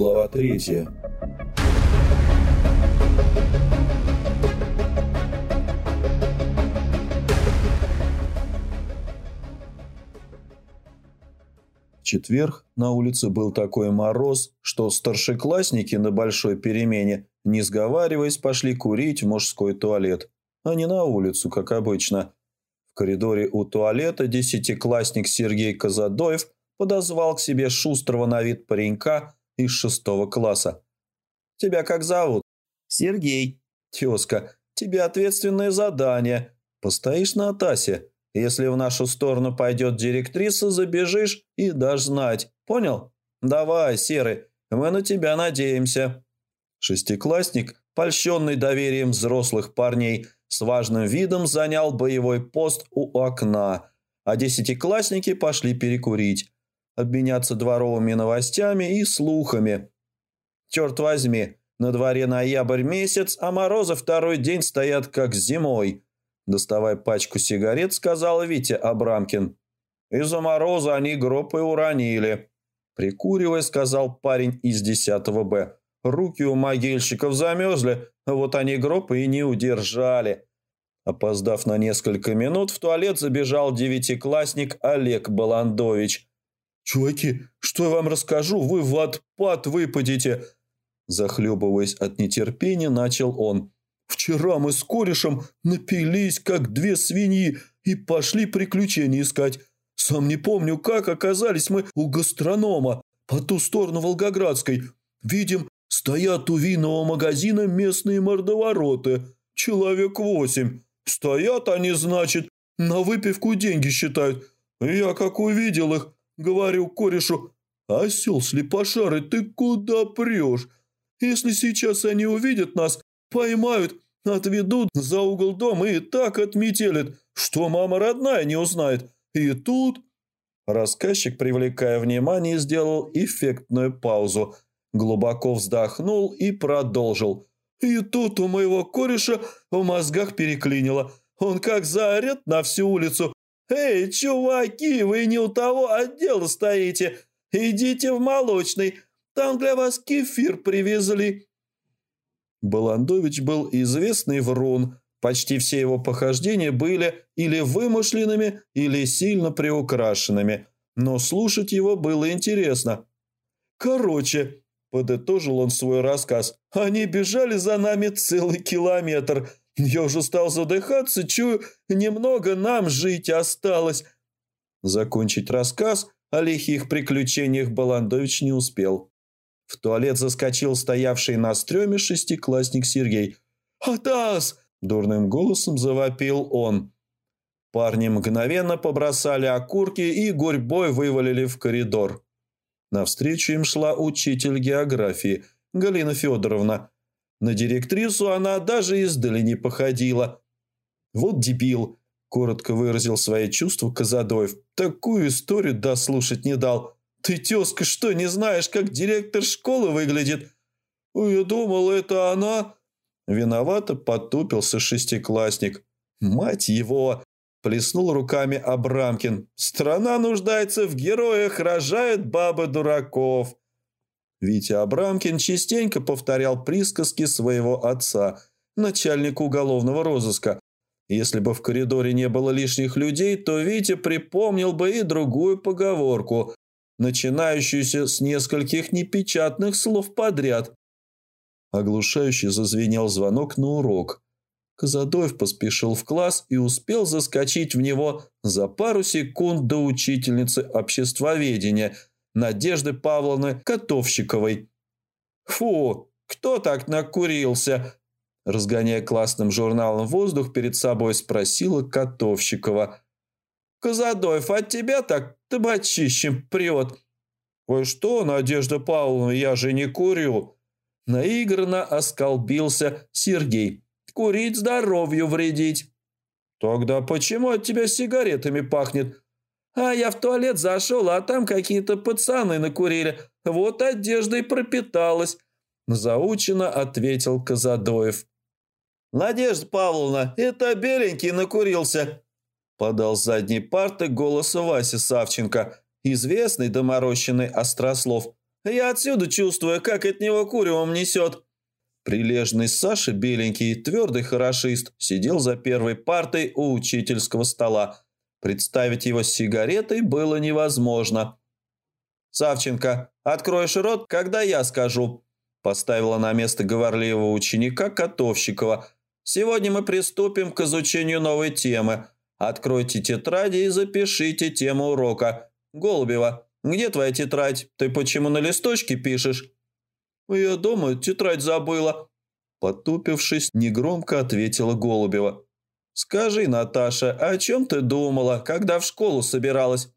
Глава третья. Четверг на улице был такой мороз, что старшеклассники на большой перемене, не сговариваясь, пошли курить в мужской туалет, а не на улицу, как обычно. В коридоре у туалета десятиклассник Сергей Казадоев подозвал к себе шустрого на вид паренька из шестого класса. «Тебя как зовут?» «Сергей». «Тезка, тебе ответственное задание. Постоишь на Атасе. Если в нашу сторону пойдет директриса, забежишь и дашь знать. Понял? Давай, Серый, мы на тебя надеемся». Шестиклассник, польщенный доверием взрослых парней, с важным видом занял боевой пост у окна, а десятиклассники пошли перекурить, обменяться дворовыми новостями и слухами. Черт возьми, на дворе ноябрь месяц, а морозы второй день стоят как зимой. Доставая пачку сигарет, сказал Витя Абрамкин. Из-за мороза они гроб и уронили. Прикуривая, сказал парень из 10 Б. Руки у могильщиков замерзли, а вот они гроб и не удержали. Опоздав на несколько минут, в туалет забежал девятиклассник Олег Баландович. «Чуваки, что я вам расскажу, вы в отпад выпадете!» Захлебываясь от нетерпения, начал он. «Вчера мы с корешем напились, как две свиньи, и пошли приключения искать. Сам не помню, как оказались мы у гастронома по ту сторону Волгоградской. Видим, Стоят у винного магазина местные мордовороты. Человек восемь. Стоят они, значит, на выпивку деньги считают. Я как увидел их, говорю корешу, «Осел слепошарый, ты куда прешь? Если сейчас они увидят нас, поймают, отведут за угол дома и так отметелят, что мама родная не узнает. И тут...» Рассказчик, привлекая внимание, сделал эффектную паузу – Глубоко вздохнул и продолжил. И тут у моего кореша в мозгах переклинило. Он как заорет на всю улицу. «Эй, чуваки, вы не у того отдела стоите. Идите в молочный. Там для вас кефир привезли». Баландович был известный врун. Почти все его похождения были или вымышленными, или сильно приукрашенными. Но слушать его было интересно. Короче, Подытожил он свой рассказ. «Они бежали за нами целый километр. Я уже стал задыхаться, чую, немного нам жить осталось». Закончить рассказ о лихих приключениях Баландович не успел. В туалет заскочил стоявший на стреме шестиклассник Сергей. «Атас!» – дурным голосом завопил он. Парни мгновенно побросали окурки и гурьбой вывалили в коридор. Навстречу им шла учитель географии Галина Федоровна. На директрису она даже издали не походила. «Вот дебил!» – коротко выразил свои чувства Казадоев. «Такую историю дослушать не дал. Ты, тезка, что, не знаешь, как директор школы выглядит?» «Я думал, это она...» Виновато потупился шестиклассник. «Мать его!» Плеснул руками Абрамкин. «Страна нуждается в героях, рожает бабы дураков». Витя Абрамкин частенько повторял присказки своего отца, начальника уголовного розыска. Если бы в коридоре не было лишних людей, то Витя припомнил бы и другую поговорку, начинающуюся с нескольких непечатных слов подряд. Оглушающе зазвенел звонок на урок. Казадоев поспешил в класс и успел заскочить в него за пару секунд до учительницы обществоведения Надежды Павловны Котовщиковой. «Фу, кто так накурился?» Разгоняя классным журналом воздух, перед собой спросила Котовщикова. «Казадоев, от тебя так табачищем прет». «Ой, что, Надежда Павловна, я же не курю!» Наигранно осколбился Сергей. Курить здоровью вредить». «Тогда почему от тебя сигаретами пахнет?» «А я в туалет зашел, а там какие-то пацаны накурили. Вот одеждой пропиталась», – заучено ответил Казадоев. «Надежда Павловна, это беленький накурился», – подал с задней парты голос Васи Савченко, известный доморощенный острослов. Я отсюда чувствую, как от него куревом несет». Прилежный Саша, беленький, твердый хорошист, сидел за первой партой у учительского стола. Представить его с сигаретой было невозможно. «Савченко, откроешь рот, когда я скажу», – поставила на место говорливого ученика Котовщикова. «Сегодня мы приступим к изучению новой темы. Откройте тетради и запишите тему урока. Голубева, где твоя тетрадь? Ты почему на листочке пишешь?» «Я дома тетрадь забыла». Потупившись, негромко ответила Голубева. «Скажи, Наташа, о чем ты думала, когда в школу собиралась?»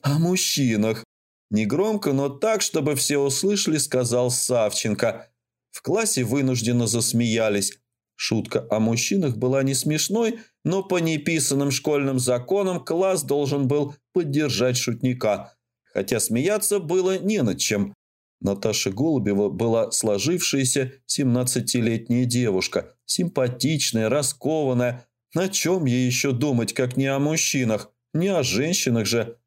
«О мужчинах». Негромко, но так, чтобы все услышали, сказал Савченко. В классе вынужденно засмеялись. Шутка о мужчинах была не смешной, но по неписанным школьным законам класс должен был поддержать шутника. Хотя смеяться было не над чем. Наташа Голубева была сложившаяся 17-летняя девушка, симпатичная, раскованная. На чем ей еще думать, как не о мужчинах, не о женщинах же?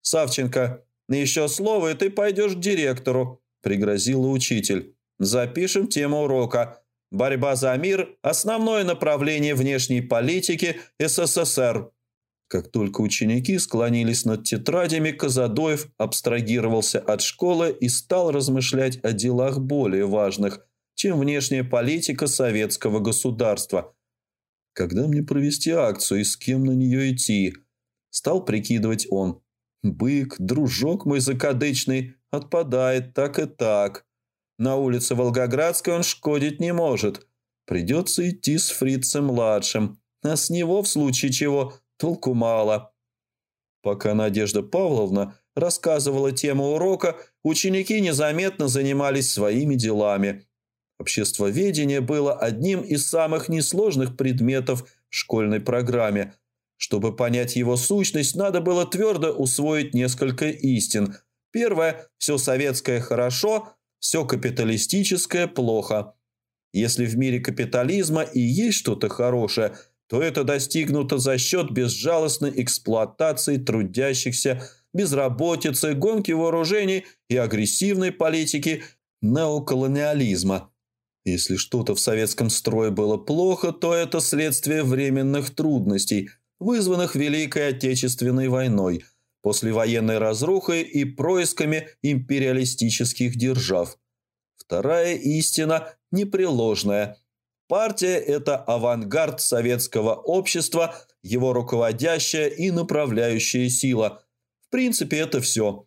«Савченко, еще слово, и ты пойдешь к директору», – пригрозила учитель. «Запишем тему урока. Борьба за мир – основное направление внешней политики СССР». Как только ученики склонились над тетрадями, Казадоев абстрагировался от школы и стал размышлять о делах более важных, чем внешняя политика советского государства. «Когда мне провести акцию и с кем на нее идти?» Стал прикидывать он. «Бык, дружок мой закадычный, отпадает так и так. На улице Волгоградской он шкодить не может. Придется идти с фрицем-младшим, а с него, в случае чего, толку мало. Пока Надежда Павловна рассказывала тему урока, ученики незаметно занимались своими делами. Обществоведение было одним из самых несложных предметов в школьной программе. Чтобы понять его сущность, надо было твердо усвоить несколько истин. Первое – все советское хорошо, все капиталистическое плохо. Если в мире капитализма и есть что-то хорошее – то это достигнуто за счет безжалостной эксплуатации трудящихся, безработицы, гонки вооружений и агрессивной политики неоколониализма. Если что-то в советском строе было плохо, то это следствие временных трудностей, вызванных Великой Отечественной войной, послевоенной разрухой и происками империалистических держав. Вторая истина непреложная – Партия – это авангард советского общества, его руководящая и направляющая сила. В принципе, это все.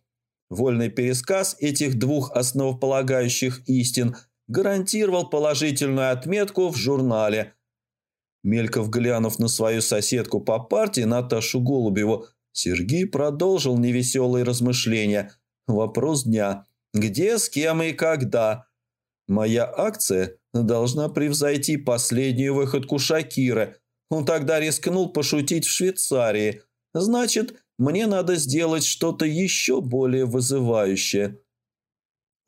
Вольный пересказ этих двух основополагающих истин гарантировал положительную отметку в журнале. Мельков глянув на свою соседку по партии Наташу Голубеву, Сергей продолжил невеселые размышления. Вопрос дня. Где, с кем и когда? Моя акция должна превзойти последнюю выходку Шакира. Он тогда рискнул пошутить в Швейцарии. Значит, мне надо сделать что-то еще более вызывающее.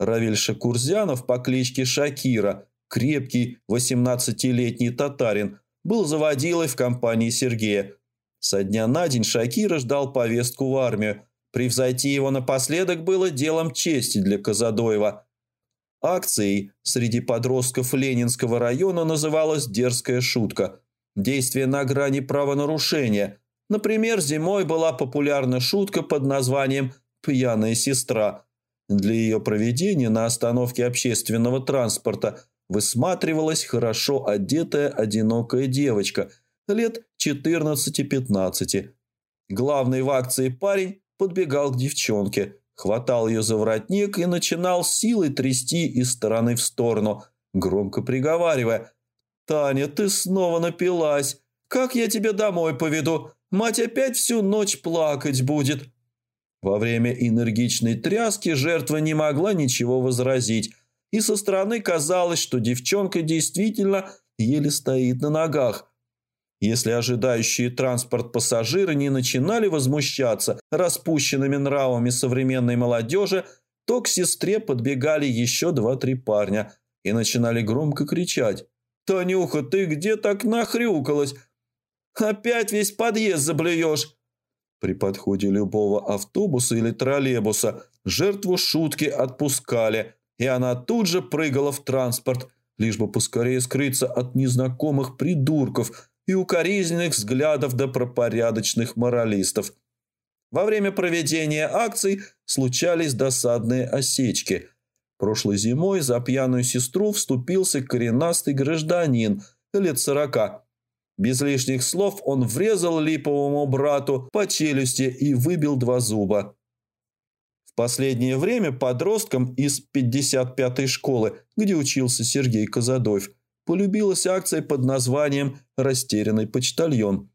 Равиль Шакурзянов по кличке Шакира, крепкий 18-летний татарин, был заводилой в компании Сергея. Со дня на день Шакира ждал повестку в армию. Превзойти его напоследок было делом чести для Казадоева – Акцией среди подростков Ленинского района называлась «Дерзкая шутка». Действие на грани правонарушения. Например, зимой была популярна шутка под названием «Пьяная сестра». Для ее проведения на остановке общественного транспорта высматривалась хорошо одетая одинокая девочка лет 14-15. Главный в акции парень подбегал к девчонке – хватал ее за воротник и начинал силой трясти из стороны в сторону, громко приговаривая. «Таня, ты снова напилась. Как я тебя домой поведу? Мать опять всю ночь плакать будет». Во время энергичной тряски жертва не могла ничего возразить, и со стороны казалось, что девчонка действительно еле стоит на ногах, если ожидающие транспорт пассажиры не начинали возмущаться распущенными нравами современной молодежи, то к сестре подбегали еще два-три парня и начинали громко кричать. «Танюха, ты где так нахрюкалась? Опять весь подъезд заблюешь!» При подходе любого автобуса или троллейбуса жертву шутки отпускали, и она тут же прыгала в транспорт, лишь бы поскорее скрыться от незнакомых придурков и укоризненных взглядов добропорядочных моралистов. Во время проведения акций случались досадные осечки. Прошлой зимой за пьяную сестру вступился коренастый гражданин лет сорока. Без лишних слов он врезал липовому брату по челюсти и выбил два зуба. В последнее время подросткам из 55-й школы, где учился Сергей Казадоев, полюбилась акция под названием «Растерянный почтальон».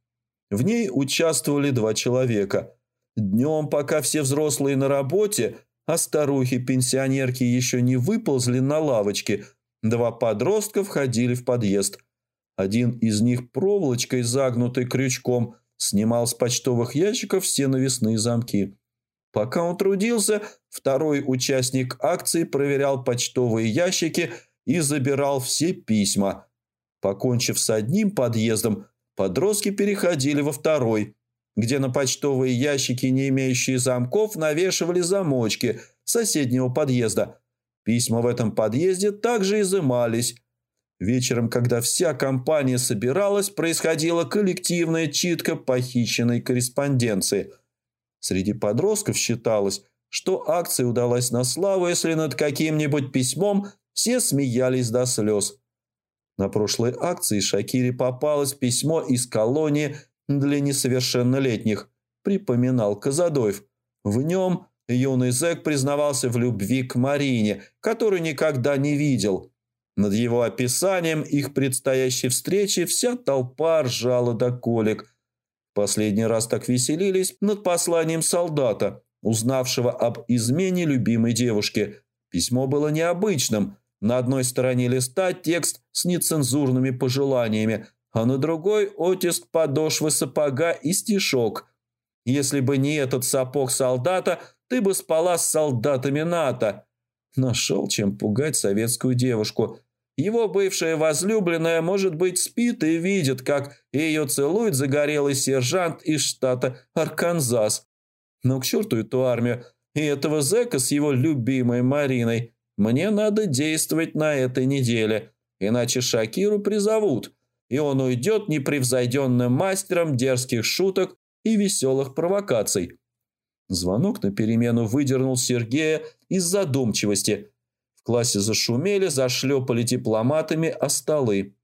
В ней участвовали два человека. Днем, пока все взрослые на работе, а старухи-пенсионерки еще не выползли на лавочке, два подростка входили в подъезд. Один из них проволочкой, загнутой крючком, снимал с почтовых ящиков все навесные замки. Пока он трудился, второй участник акции проверял почтовые ящики и забирал все письма. Покончив с одним подъездом, подростки переходили во второй, где на почтовые ящики, не имеющие замков, навешивали замочки соседнего подъезда. Письма в этом подъезде также изымались. Вечером, когда вся компания собиралась, происходила коллективная читка похищенной корреспонденции – Среди подростков считалось, что акция удалась на славу, если над каким-нибудь письмом все смеялись до слез. На прошлой акции Шакире попалось письмо из колонии для несовершеннолетних, припоминал Казадоев. В нем юный зэк признавался в любви к Марине, которую никогда не видел. Над его описанием их предстоящей встречи вся толпа ржала до колик – Последний раз так веселились над посланием солдата, узнавшего об измене любимой девушки. Письмо было необычным. На одной стороне листа текст с нецензурными пожеланиями, а на другой – оттиск подошвы сапога и стишок. «Если бы не этот сапог солдата, ты бы спала с солдатами НАТО». Нашел чем пугать советскую девушку – его бывшая возлюбленная, может быть, спит и видит, как ее целует загорелый сержант из штата Арканзас. Но к черту эту армию и этого зэка с его любимой Мариной. Мне надо действовать на этой неделе, иначе Шакиру призовут, и он уйдет непревзойденным мастером дерзких шуток и веселых провокаций. Звонок на перемену выдернул Сергея из задумчивости – классе зашумели, зашлепали дипломатами о столы.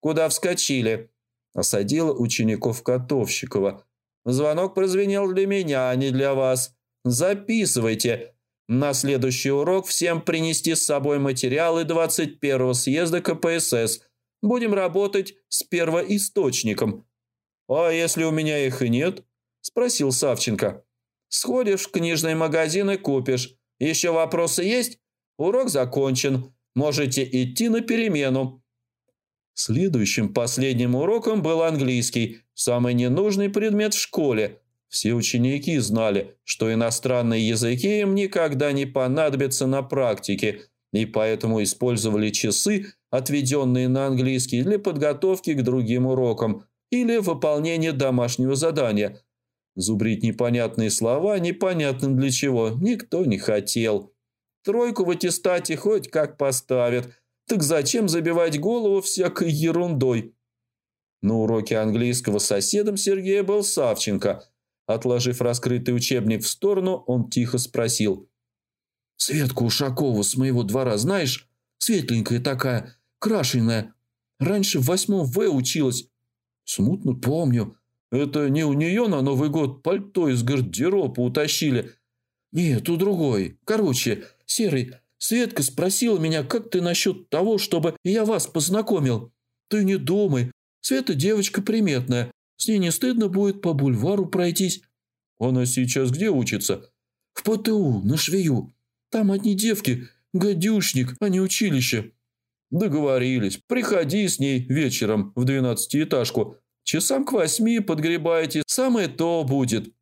«Куда вскочили?» – осадила учеников Котовщикова. «Звонок прозвенел для меня, а не для вас. Записывайте. На следующий урок всем принести с собой материалы 21-го съезда КПСС. Будем работать с первоисточником». «А если у меня их и нет?» – спросил Савченко. «Сходишь в книжный магазин и купишь. Еще вопросы есть?» Урок закончен. Можете идти на перемену». Следующим последним уроком был английский, самый ненужный предмет в школе. Все ученики знали, что иностранные языки им никогда не понадобятся на практике, и поэтому использовали часы, отведенные на английский для подготовки к другим урокам или выполнения домашнего задания. Зубрить непонятные слова непонятно для чего никто не хотел. Тройку в аттестате хоть как поставят. Так зачем забивать голову всякой ерундой? На уроке английского соседом Сергея был Савченко. Отложив раскрытый учебник в сторону, он тихо спросил. «Светку Ушакову с моего двора знаешь? Светленькая такая, крашеная. Раньше в восьмом В училась. Смутно помню. Это не у нее на Новый год пальто из гардероба утащили. Нет, у другой. Короче, Серый, Светка спросила меня, как ты насчет того, чтобы я вас познакомил. Ты не думай. Света девочка приметная. С ней не стыдно будет по бульвару пройтись. Она сейчас где учится? В ПТУ, на швею. Там одни девки. Гадюшник, а не училище. Договорились. Приходи с ней вечером в двенадцатиэтажку. Часам к восьми подгребайте. Самое то будет.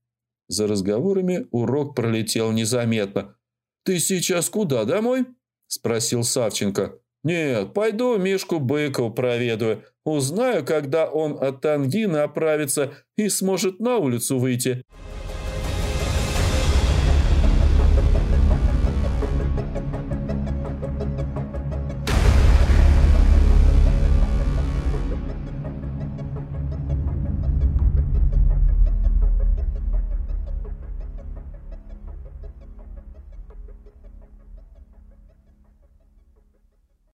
За разговорами урок пролетел незаметно. «Ты сейчас куда, домой?» – спросил Савченко. «Нет, пойду Мишку Быков проведаю. Узнаю, когда он от ангины оправится и сможет на улицу выйти».